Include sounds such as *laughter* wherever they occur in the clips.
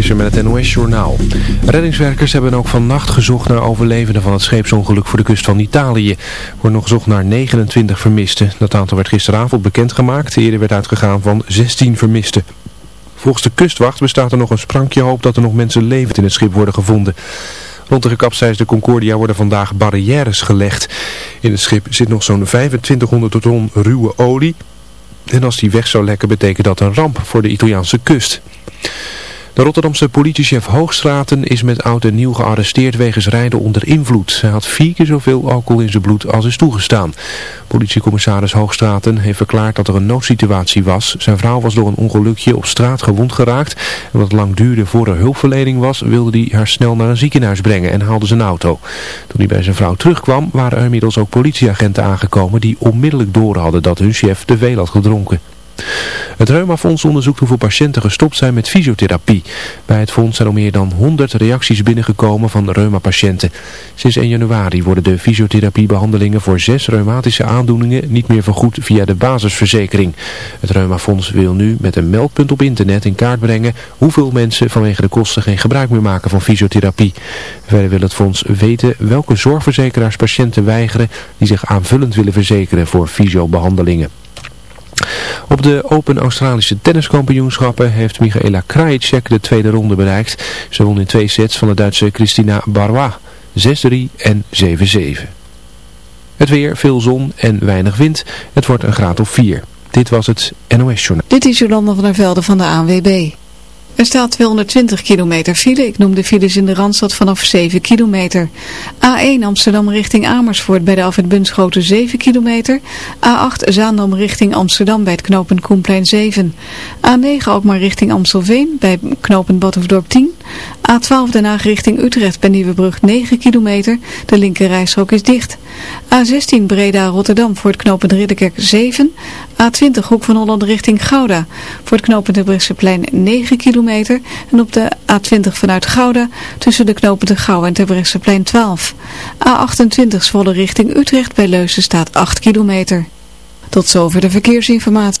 Met het NOS-journaal. Reddingswerkers hebben ook vannacht gezocht naar overlevenden van het scheepsongeluk voor de kust van Italië. Er wordt nog gezocht naar 29 vermisten. Dat aantal werd gisteravond bekendgemaakt. Eerder werd uitgegaan van 16 vermisten. Volgens de kustwacht bestaat er nog een sprankje hoop dat er nog mensen levend in het schip worden gevonden. Rond de gekapseisde Concordia worden vandaag barrières gelegd. In het schip zit nog zo'n 2500 ton ruwe olie. En als die weg zou lekken betekent dat een ramp voor de Italiaanse kust. De Rotterdamse politiechef Hoogstraten is met oud en nieuw gearresteerd wegens rijden onder invloed. Hij had vier keer zoveel alcohol in zijn bloed als is toegestaan. Politiecommissaris Hoogstraten heeft verklaard dat er een noodsituatie was. Zijn vrouw was door een ongelukje op straat gewond geraakt. En wat lang duurde voor er hulpverlening was, wilde hij haar snel naar een ziekenhuis brengen en haalde zijn auto. Toen hij bij zijn vrouw terugkwam, waren er inmiddels ook politieagenten aangekomen die onmiddellijk door hadden dat hun chef te veel had gedronken. Het Reumafonds onderzoekt hoeveel patiënten gestopt zijn met fysiotherapie. Bij het fonds zijn al meer dan 100 reacties binnengekomen van reumapatiënten. Sinds 1 januari worden de fysiotherapiebehandelingen voor zes reumatische aandoeningen niet meer vergoed via de basisverzekering. Het Reumafonds wil nu met een meldpunt op internet in kaart brengen hoeveel mensen vanwege de kosten geen gebruik meer maken van fysiotherapie. Verder wil het fonds weten welke zorgverzekeraars patiënten weigeren die zich aanvullend willen verzekeren voor fysiobehandelingen. Op de Open Australische tenniskampioenschappen heeft Michaela Krajicek de tweede ronde bereikt. Ze won in twee sets van de Duitse Christina Barrois 6-3 en 7-7. Het weer, veel zon en weinig wind. Het wordt een graad of 4. Dit was het NOS Journaal. Dit is Jolanda van der Velde van de ANWB. Er staat 220 kilometer file. Ik noem de files in de Randstad vanaf 7 kilometer. A1 Amsterdam richting Amersfoort bij de Alfred Bunschoten 7 kilometer. A8 Zaandam richting Amsterdam bij het knooppunt Koenplein 7. A9 ook maar richting Amstelveen bij knooppunt Badhoefdorp 10. A12 Den Haag richting Utrecht bij Nieuwebrug 9 kilometer. De linkerrijstrook is dicht. A16 Breda Rotterdam voor het knooppunt Ridderkerk 7. A20 Hoek van Holland richting Gouda voor het knooppunt de Bresseplein 9 kilometer. En op de A20 vanuit Gouda tussen de knooppunten Gouda en Terbrechtseplein 12. A28 Zwolle richting Utrecht bij Leusen staat 8 kilometer. Tot zover de verkeersinformatie.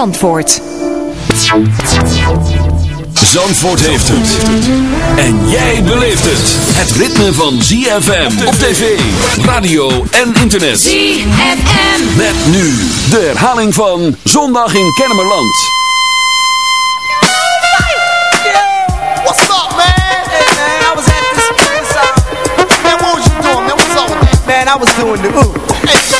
Zandvoort. Zandvoort heeft het. En jij beleeft het. Het ritme van ZFM op tv, radio en internet. ZFM. Met nu de herhaling van Zondag in Kennemerland. What's up, man? Hey, man, I was at this place. Uh, man, what was you doing, man? What's up with that? Man, I was doing the ooh. Hey,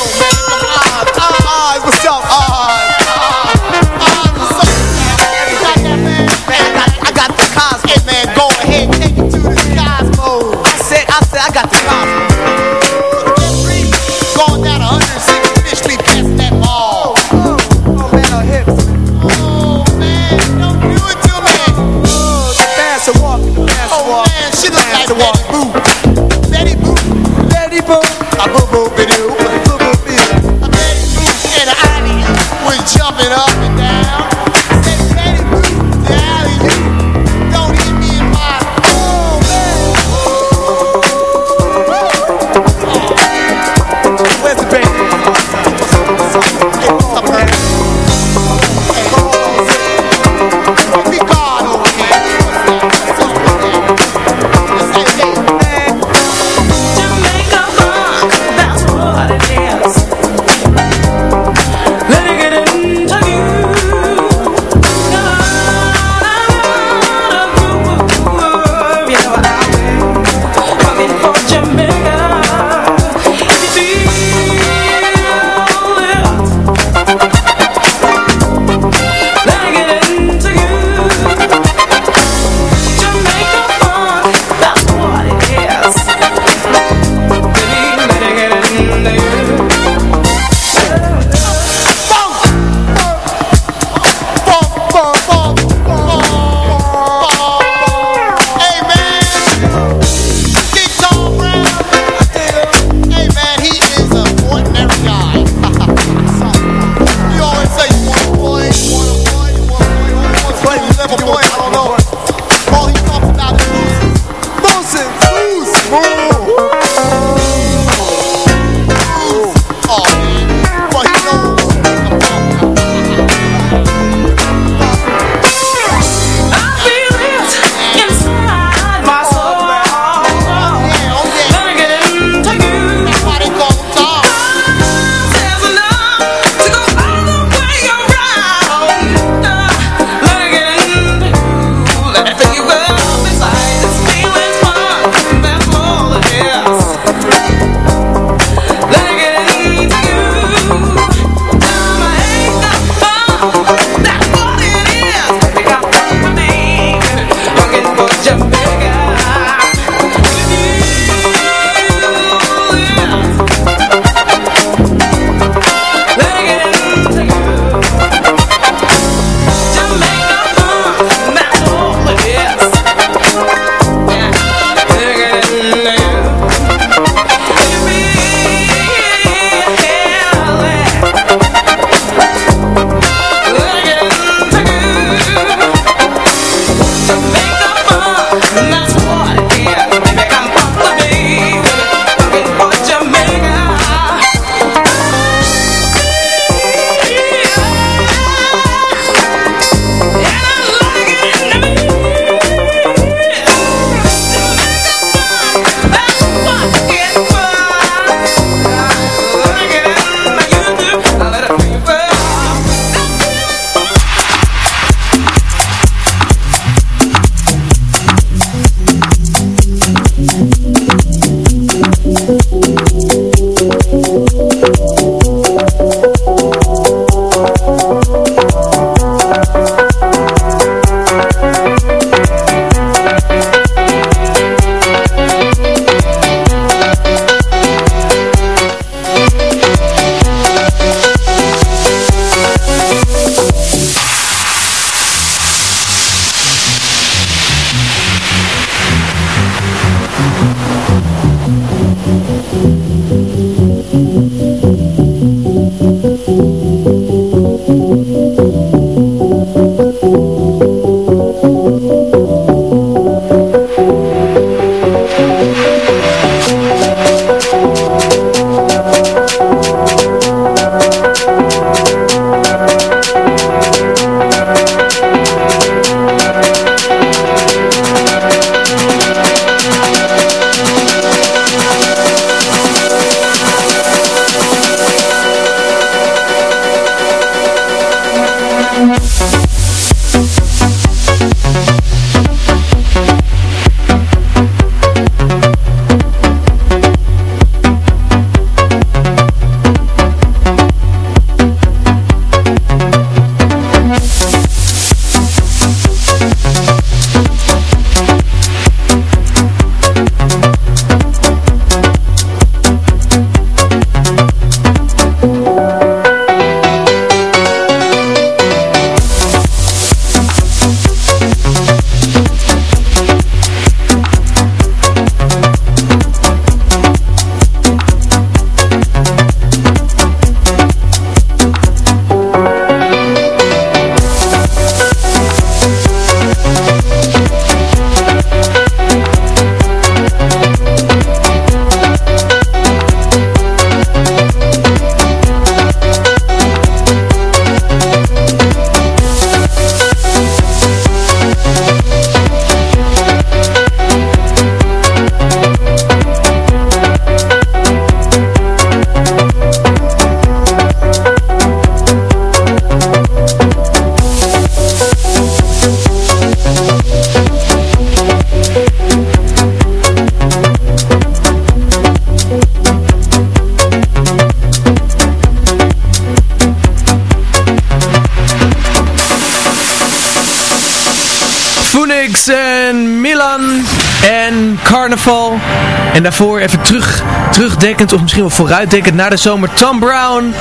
Daarvoor even terug, terugdekkend of misschien wel vooruitdekkend naar de zomer Tom Brown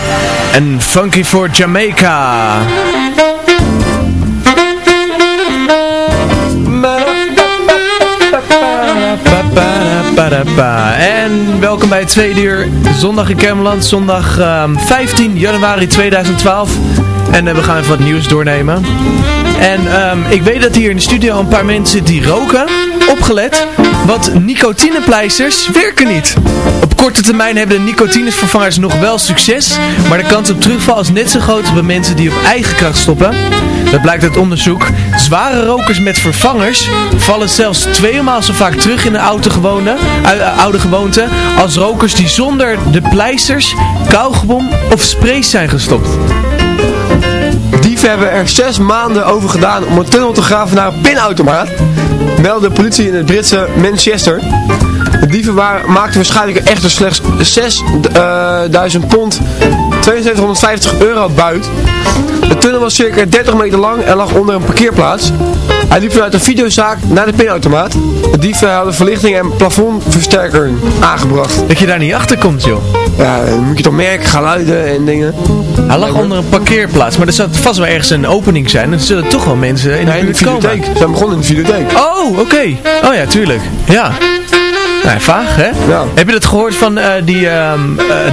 en Funky for Jamaica. En welkom bij het tweede uur zondag in Kermeland, zondag 15 ehm, januari 2012. En uh, we gaan even wat nieuws doornemen. En um, ik weet dat hier in de studio een paar mensen die roken, opgelet, want nicotinepleisters werken niet. Op korte termijn hebben de nicotinevervangers nog wel succes, maar de kans op terugval is net zo groot bij mensen die op eigen kracht stoppen. Dat blijkt uit onderzoek. Zware rokers met vervangers vallen zelfs tweemaal zo vaak terug in de oude gewoonte, uh, oude gewoonte als rokers die zonder de pleisters, kauwgom of sprays zijn gestopt. Dieven hebben er zes maanden over gedaan om een tunnel te graven naar een pinautomaat. Meldde de politie in het Britse Manchester. De dieven waren, maakten waarschijnlijk echter slechts 6000 pond, 7250 euro buit. De tunnel was circa 30 meter lang en lag onder een parkeerplaats. Hij liep vanuit een videozaak naar de pinautomaat. De dieven hadden verlichting en plafondversterker aangebracht. Dat je daar niet achter komt, joh. Ja, dan moet je toch merken, geluiden en dingen. Hij lag onder een parkeerplaats, maar er zou vast wel ergens een opening zijn. Dan zullen toch wel mensen in de, nee, in de videotheek. Ze begonnen in de videotheek. Oh, oké. Oh ja, tuurlijk. Ja. Nee, vaag, hè? Ja. Heb je dat gehoord van eh, die, eh,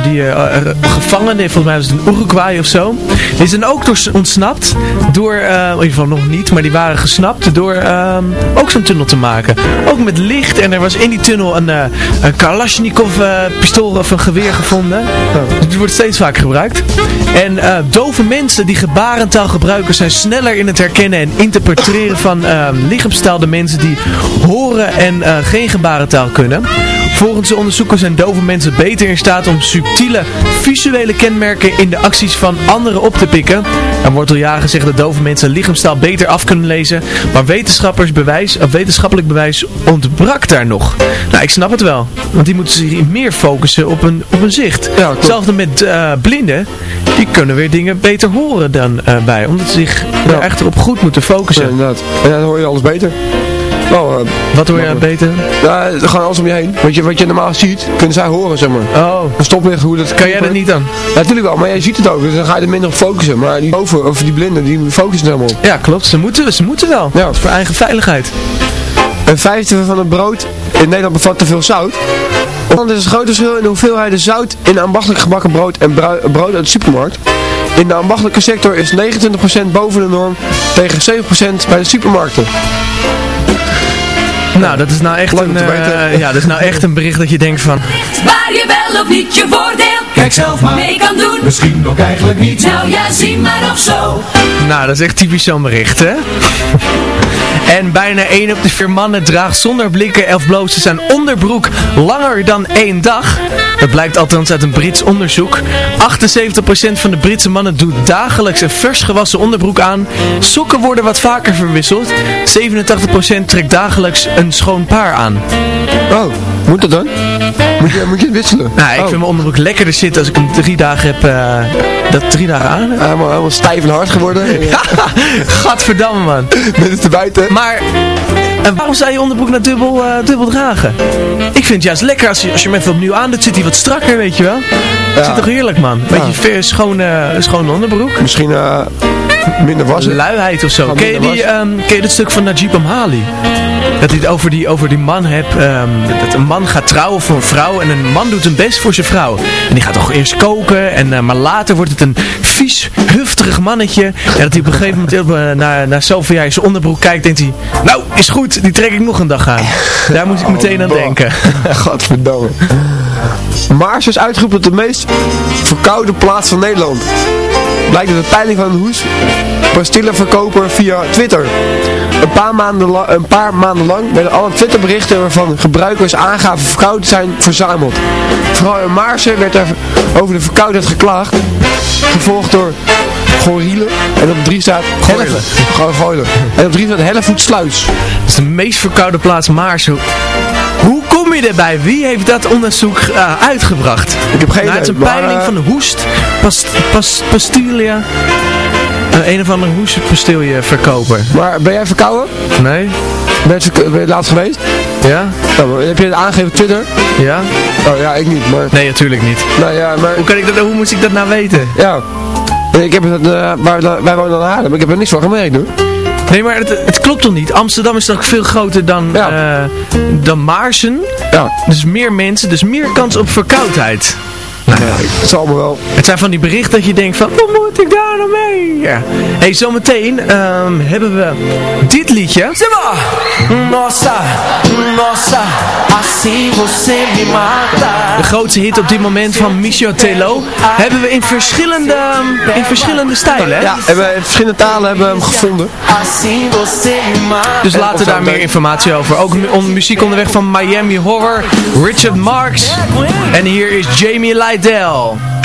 die eh, gevangene, volgens mij was het in Uruguay of zo. Die zijn ook door, ontsnapt door, in ieder geval nog niet, maar die waren gesnapt door ehm, ook zo'n tunnel te maken. Ook met licht en er was in die tunnel een, een Kalashnikov pistool of een geweer gevonden. Dus die wordt steeds vaker gebruikt. En dove mensen die gebarentaal gebruiken zijn sneller in het herkennen en interpreteren van ehm, lichaamstaal de mensen die horen en geen gebarentaal kunnen. Volgens de onderzoekers zijn dove mensen beter in staat om subtiele visuele kenmerken in de acties van anderen op te pikken. Er wordt al jaren gezegd dat dove mensen lichaamstaal beter af kunnen lezen, maar wetenschappers bewijs, of wetenschappelijk bewijs ontbrak daar nog. Nou, ik snap het wel, want die moeten zich meer focussen op een, op een zicht. Ja. Hetzelfde met eh, blinden, die kunnen weer dingen beter horen dan eh, bij, omdat ze zich Ja. er echt op goed moeten focussen. Ja, inderdaad. En dan hoor je alles beter. Nou, eh, Wat hoor je beter? ja, gewoon alles om je heen. Wat je, wat je normaal ziet, kunnen zij horen, zeg maar. Oh, Een stoplicht, hoe dat kan jij dat niet dan? Ja, natuurlijk wel, maar jij ziet het ook, dus dan ga je er minder op focussen. Maar die boven, of die blinden, die focussen helemaal op. Ja, klopt. Ze moeten, ze moeten wel. Ja. Voor eigen veiligheid. Een vijfde van het brood in Nederland bevat te veel zout. Want is een groot verschil in de hoeveelheid zout in ambachtelijk gebakken brood en brood uit de supermarkt. In de ambachtelijke sector is 29% boven de norm tegen 7% bij de supermarkten. Nou, dat is nou echt Leuk een, eh, weten. *laughs* ja, dat is nou echt een bericht dat je denkt van... Waar je wel of niet je voordeel Kijk zelf maar, mee kan doen. misschien ook eigenlijk niet. Nou ja, zie maar of zo. Nou, dat is echt typisch zo'n bericht, hè? En bijna 1 op de 4 mannen draagt zonder blikken of blozen zijn onderbroek langer dan één dag. Dat blijkt althans uit een Brits onderzoek. 78% van de Britse mannen doet dagelijks een vers gewassen onderbroek aan. Sokken worden wat vaker verwisseld. 87% trekt dagelijks een schoon paar aan. Oh, moet dat dan? Moet je, moet je het wisselen? Nou, ik oh. vind mijn onderbroek lekkerder zitten als ik hem drie dagen heb, eh, dat drie dagen aan heb. Helemaal, helemaal stijf en hard geworden. *laughs* Gadverdamme man. Met het te buiten. Maar en waarom zou je onderbroek nou dubbel, eh, dubbel dragen? Ik vind het juist lekker als je, als je hem even opnieuw aandoet, zit hij wat strakker, weet je wel. Ja. Zit toch heerlijk man. Weet Ja. schone, schone onderbroek. Misschien eh, minder wassen. Luiheid of zo. Ken je, die, was. ehm, ken je dat stuk van Najib Amhali? Dat hij het over die, over die man hebt. ehm, dat een man gaat trouwen voor een vrouw. En een man doet zijn best voor zijn vrouw. En die gaat toch eerst koken. En, eh, maar later wordt het een vies, hufterig mannetje. En dat hij op een gegeven moment op, eh, naar, naar zoveel jaar in zijn onderbroek kijkt. Denkt hij, nou is goed. Die trek ik nog een dag aan. *laughs* Daar moest ik meteen aan bah. denken. *laughs* Godverdomme. Maars is uitgeroepen tot de meest verkoude plaats van Nederland. Blijkt uit de peiling van een hoes pastillenverkoper via Twitter. Een paar, maanden la- een paar maanden lang werden alle Twitterberichten waarvan gebruikers aangaven verkoud zijn verzameld. Vooral in Maarsen werd er over de verkoudheid geklaagd, gevolgd door Gorielen. En op drie staat Goilen. Gewoon Goilen. En op drie staat Hellevoetsluis. Dat is de meest verkoude plaats Maarsen. Hoe je erbij? Wie heeft dat onderzoek eh, uitgebracht? Ik heb geen nou, het is een maar, peiling eh, van de hoest, past, pas, pastilia. Eh, een of andere hoestpastilje verkoper. Maar ben jij verkouden? Nee? Ben je, verko- ben je laatst geweest? Ja? Nou, heb je het aangegeven op Twitter? Ja? Oh ja, ik niet, maar... Nee, natuurlijk niet. Nou ja, maar... Hoe, kan ik dat, hoe moest ik dat nou weten? Ja. Ik heb het, uh, waar, wij wonen aan Haarlem, ik heb er niks van gemerkt hoor. Nee, maar het, het klopt toch niet? Amsterdam is toch veel groter dan, Ja. eh, dan Maarsen? Ja. Dus meer mensen, dus meer kans op verkoudheid. Nou, het zal allemaal wel. Het zijn van die berichten dat je denkt van, wat moet ik daar nou mee? Ja. hey, zometeen ehm, hebben we dit liedje. Nossa, nossa, assim você me mata. De grootste hit op dit moment van Michel Telo. Hebben we in verschillende, in verschillende stijlen. hè? Ja, in verschillende talen hebben we hem gevonden. Assim você me mata. Dus later Of daar meer informatie over. Ook muziek onderweg van Miami Horror, Richard Marks. En hier is Jamie Lydell. Dill.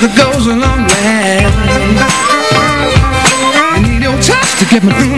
that goes along there. I need your touch to get me through.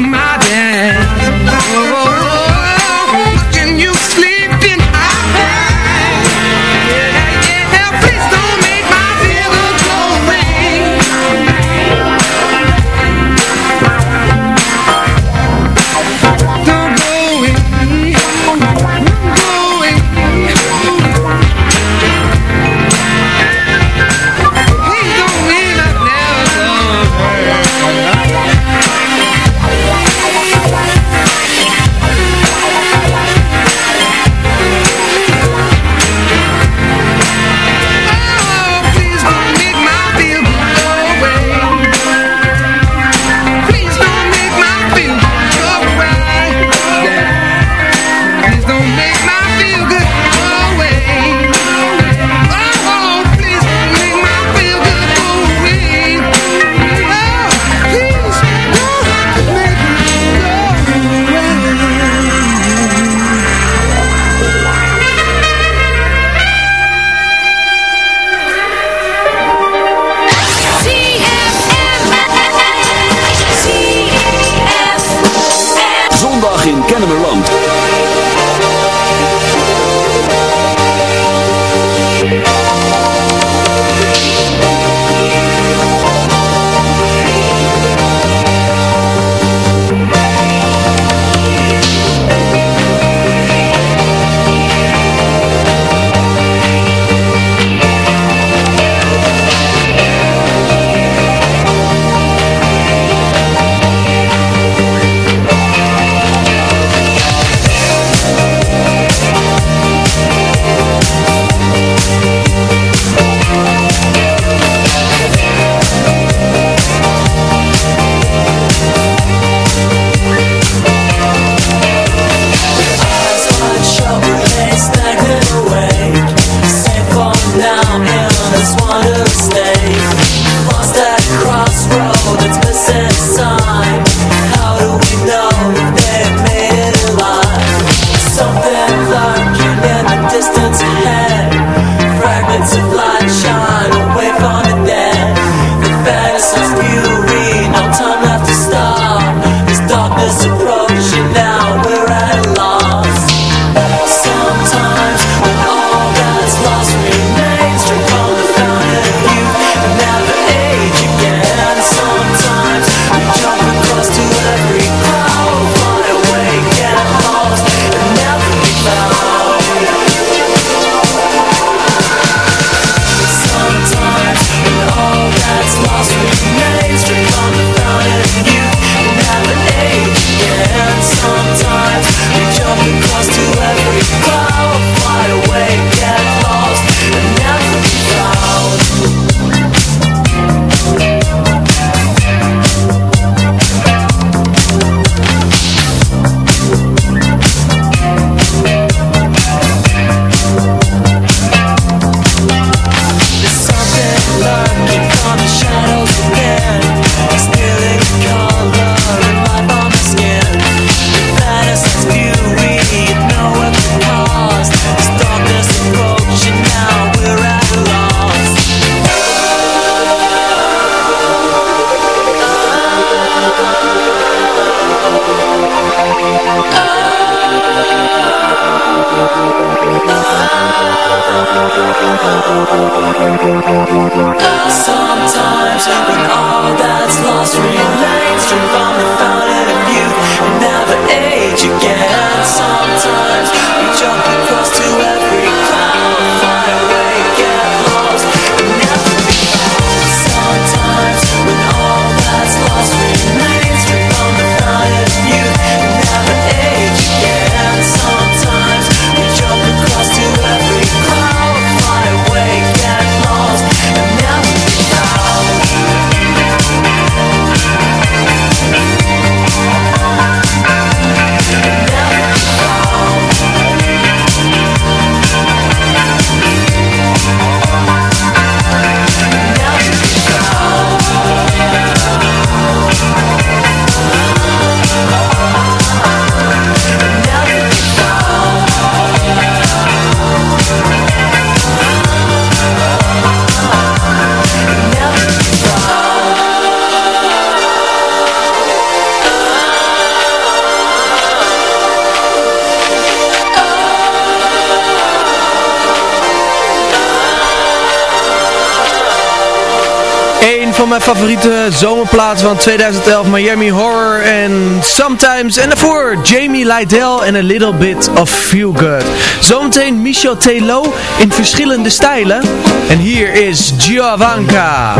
mijn favoriete zomerplaats van 2011, Miami Horror en Sometimes. En daarvoor Jamie Lydell en A Little Bit of Feel Good. Zometeen Michel Telo in verschillende stijlen. En hier is Giovanka.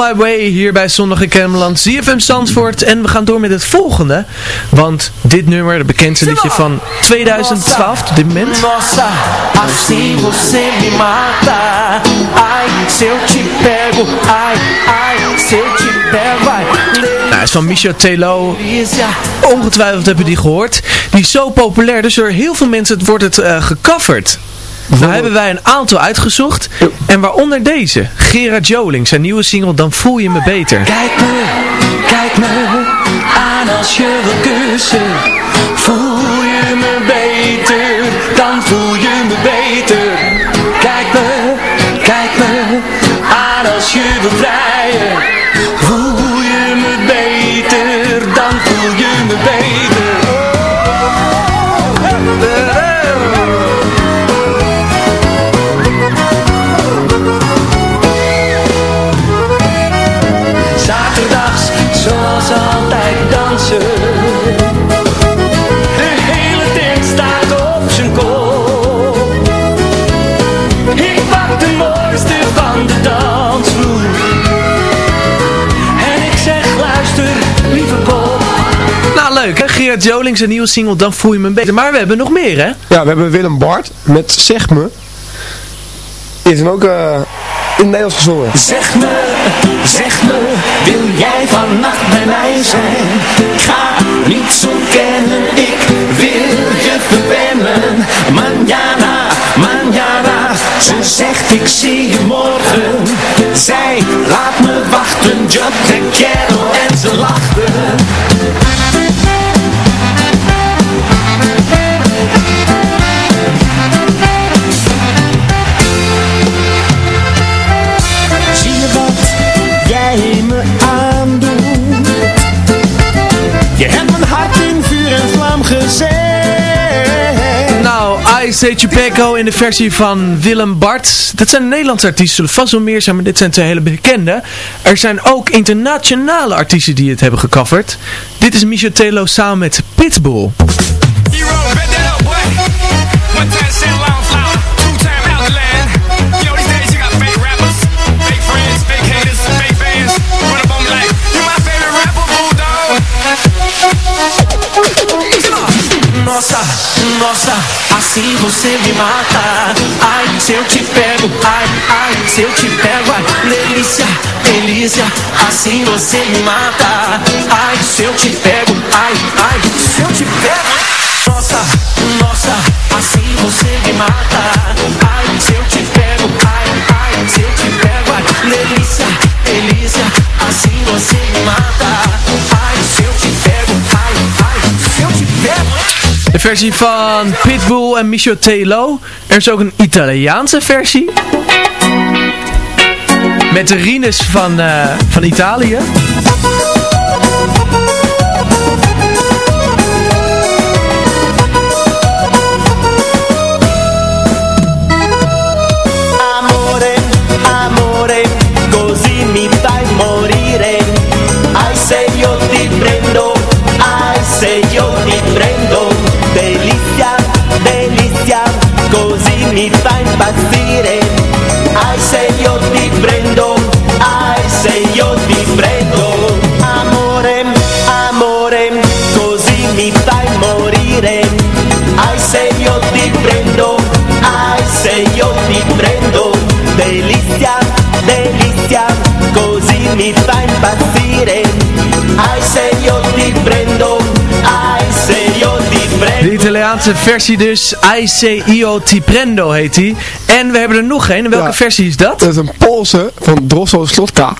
My Way hier bij Zondag in je van Zandvoort. En we gaan door met het volgende. Want dit nummer, de bekendste liedje van 2012, de moment. Nossa, assim você me mata. Ai, se eu te pego. Ai, ai, se eu te pego. Ai, nou, is van Michel Telo. Ongetwijfeld hebben die gehoord. Die is zo populair, dus door heel veel mensen wordt het uh, gecoverd. Nou hebben wij een aantal uitgezocht. En waaronder deze. Gerard Joling, zijn nieuwe single Dan Voel Je Me Beter. Kijk me, kijk me aan als je wil kussen. Voel je me beter, dan voel je me beter. Kijk me, kijk me aan als je wil vrijen. Geert Joling zijn nieuwe single Dan voel je me beter. Maar we hebben nog meer, hè? Ja, we hebben Willem Bart met Zeg Me. Is hem ook uh, in het Nederlands gezongen. Zeg me, zeg me, wil jij vannacht bij mij zijn? Ga niet zo kennen, ik wil je verwennen. Manjana, manjana, ze zegt ik zie je morgen. Zij laat me wachten, yo en Carol en ze lachten. Say Chupeco in de versie van Willem Bart. Dat zijn Nederlandse artiesten, zullen vast wel meer zijn, maar dit zijn twee hele bekende. Er zijn ook internationale artiesten die het hebben gecoverd. Dit is Michel Telo samen met Pitbull. Nossa, nossa, assim você me mata. Ai, se eu te pego, ai, ai, se eu te pego, ai, delícia, delícia, assim você me mata. Ai, se eu te pego, ai, ai, se eu te pego. Nossa, nossa, assim você me mata. Ai, se eu te pego, ai, ai, se eu te pego, ai, delícia, delícia, assim você me mata. De versie van Pitbull en Michel Telo. Er is ook een Italiaanse versie. Met de Rines van, eh, van Italië. Ai se io ti Italiaanse versie dus. I Say Io Ti Prendo heet die. En we hebben er nog een. En welke Ja. versie is dat? Dat is een Poolse van Drossel Slotka.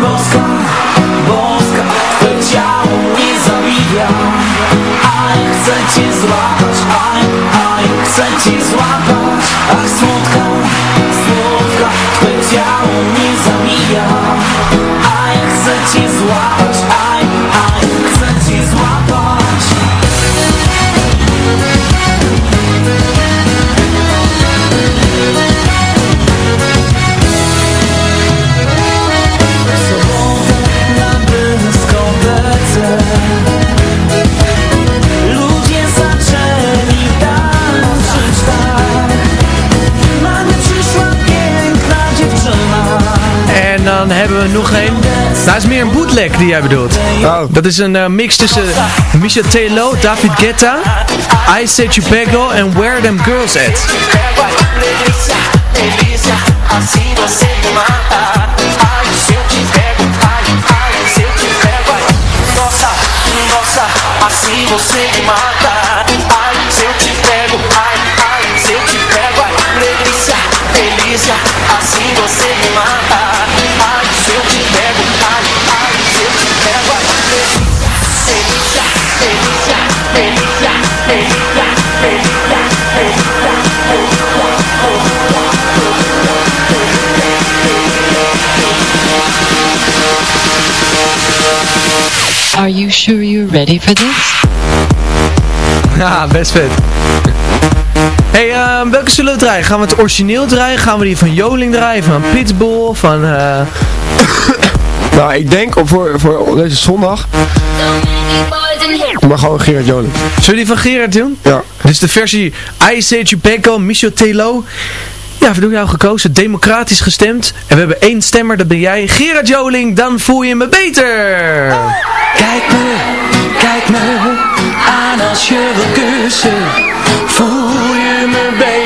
Boska, boska, ciao nie zabija Aj, chcę cię złapać, aj, aj, chcę cię złapać Ach, słodka, słodka, twoje ciało nie zabija Aj, chcę cię złapać, aj, dan hebben we nog een. Dat is meer een bootleg die jij bedoelt. Oh. Dat is een eh, mix tussen Michel Telo, David Guetta, I Say Chupeco en Where Them Girls At. Assim você me mata Ai, se eu te pego, ai, ai, se eu te Delícia, delícia, assim você me mata Ai, se eu te pego, ai, ai, se eu te pego ai. Delícia, delícia, delícia, delícia, delícia, delícia, Are you sure you're ready for this? *laughs* Ja, best vet. hey, ehm, welke zullen we draaien? Gaan we het origineel draaien? Gaan we die van Joling draaien? Van Pitbull? Van... eh, *coughs* Nou, ik denk op voor, voor deze zondag. Maar gewoon Gerard Joling. Zullen we die van Gerard doen? Ja. Dit is de versie I Say Chupeco, Michel Telo. Ja, we doen jou gekozen, democratisch gestemd. En we hebben één stemmer, dat ben jij. Gerard Joling, dan voel je me beter. Kijk me, kijk me als je wil kussen. Voel je me beter,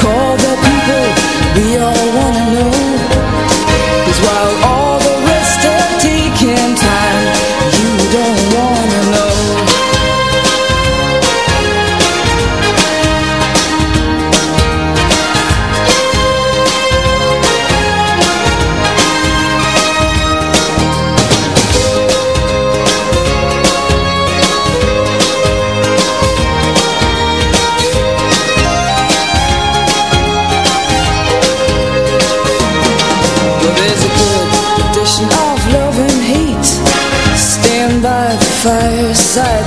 Cause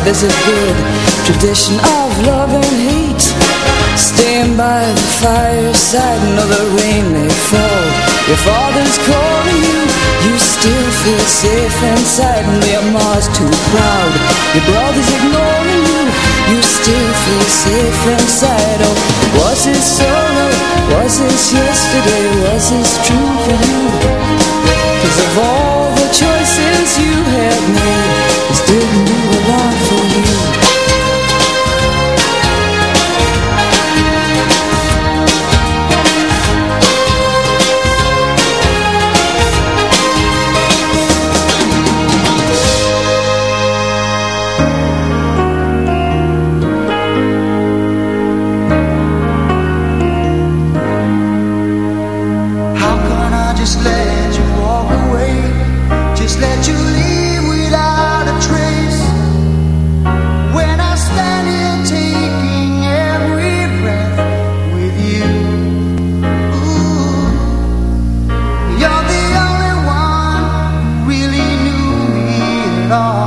There's a good Tradition of love and hate Staying by the fireside Know the rain may fall Your father's calling you You still feel safe inside And your mom's too proud Your brother's ignoring you You still feel safe inside Oh, was this solo? Was this yesterday? Was this true for you? At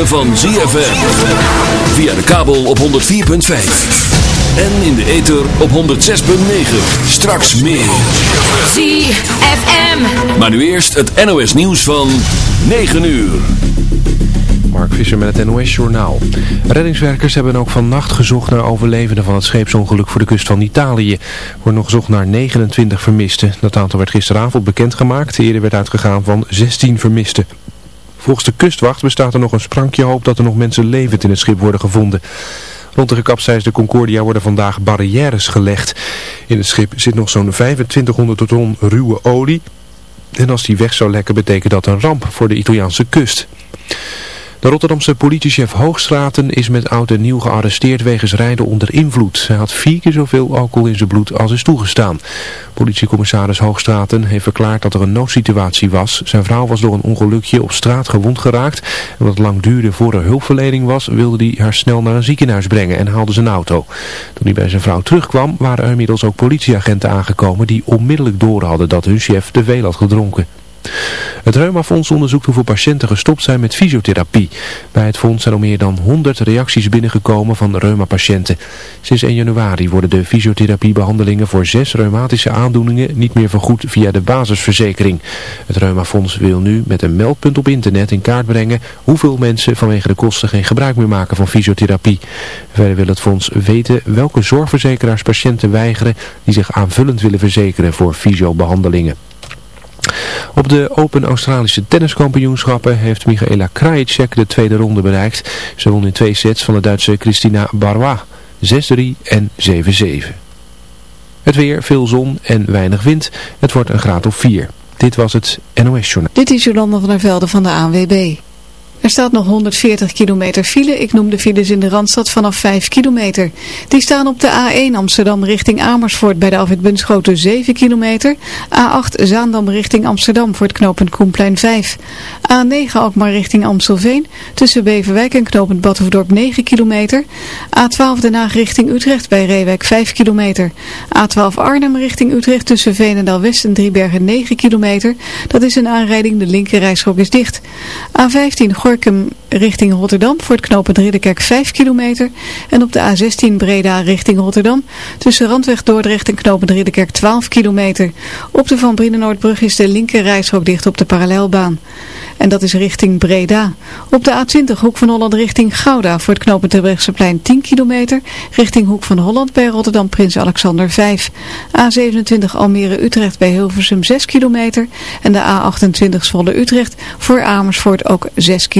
ritme van ZFM. Via de kabel op 104.5. En in de ether op 106.9. Straks meer. ZFM. Maar nu eerst het NOS nieuws van 9 uur. Mark Visser met het NOS Journaal. Reddingswerkers hebben ook vannacht gezocht naar overlevenden van het scheepsongeluk voor de kust van Italië. Er wordt nog gezocht naar 29 vermisten. Dat aantal werd gisteravond bekendgemaakt. Eerder werd uitgegaan van 16 vermisten. Volgens de kustwacht bestaat er nog een sprankje hoop dat er nog mensen levend in het schip worden gevonden. Rond de gekapseisde Concordia worden vandaag barrières gelegd. In het schip zit nog zo'n 2500 ton ruwe olie. En als die weg zou lekken betekent dat een ramp voor de Italiaanse kust. De Rotterdamse politiechef Hoogstraten is met oud en nieuw gearresteerd wegens rijden onder invloed. Hij had vier keer zoveel alcohol in zijn bloed als is toegestaan. Politiecommissaris Hoogstraten heeft verklaard dat er een noodsituatie was. Zijn vrouw was door een ongelukje op straat gewond geraakt. En het lang duurde voor er hulpverlening was, wilde hij haar snel naar een ziekenhuis brengen en haalde zijn auto. Toen hij bij zijn vrouw terugkwam, waren er inmiddels ook politieagenten aangekomen die onmiddellijk door hadden dat hun chef te veel had gedronken. Het Reumafonds onderzoekt hoeveel patiënten gestopt zijn met fysiotherapie. Bij het fonds zijn al meer dan 100 reacties binnengekomen van reumapatiënten. Sinds 1 januari worden de fysiotherapiebehandelingen voor zes reumatische aandoeningen niet meer vergoed via de basisverzekering. Het Reumafonds wil nu met een meldpunt op internet in kaart brengen hoeveel mensen vanwege de kosten geen gebruik meer maken van fysiotherapie. Verder wil het fonds weten welke zorgverzekeraars patiënten weigeren die zich aanvullend willen verzekeren voor fysiobehandelingen. Op de Open Australische tenniskampioenschappen heeft Michaela Krajicek de tweede ronde bereikt. Ze won in twee sets van de Duitse Christina Barrois. 6-3 en 7-7. Het weer, veel zon en weinig wind. Het wordt een graad of 4. Dit was het NOS Journaal. Dit is Jolanda van der Velde van de ANWB. Er staat nog 140 kilometer file. Ik noem de files in de Randstad vanaf 5 kilometer. Die staan op de A1 Amsterdam richting Amersfoort bij de afwit Bunschoten 7 kilometer. A8 Zaandam richting Amsterdam voor het knooppunt Koenplein 5. A9 Alkmaar richting Amstelveen tussen Beverwijk en knooppunt Badhoefdorp 9 kilometer. A12 Den Haag richting Utrecht bij Reewijk 5 kilometer. A12 Arnhem richting Utrecht tussen Veenendaal West en Driebergen 9 kilometer. Dat is een aanrijding, de linkerrijstrook is dicht. A15 Gorkum richting Rotterdam voor het knooppunt Ridderkerk 5 kilometer. En op de A16 Breda richting Rotterdam tussen Randweg Dordrecht en knooppunt Ridderkerk 12 kilometer. Op de Van Brienenoordbrug is de linkerrijstrook dicht op de parallelbaan. En dat is richting Breda. Op de A20 Hoek van Holland richting Gouda voor het knooppunt Terbrechtseplein 10 kilometer. Richting Hoek van Holland bij Rotterdam Prins Alexander 5. A27 Almere Utrecht bij Hilversum 6 kilometer. En de A28 Zwolle Utrecht voor Amersfoort ook 6 kilometer.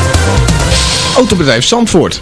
Autobedrijf Zandvoort,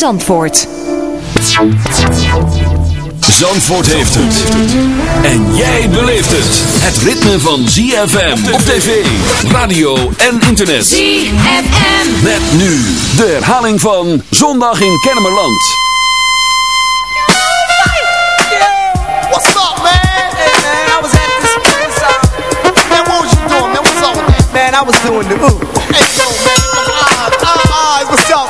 Zandvoort. Zandvoort heeft het. En jij beleeft het. Het ritme van ZFM op tv, radio en internet. ZFM. Met nu de herhaling van Zondag in Kennemerland. What's up, man? Hey, man, I was at this place. Uh, man, what was you doing, man? What's up with that? Man, I was doing the ooh. Hey, yo, man. Ah, ah, what's up?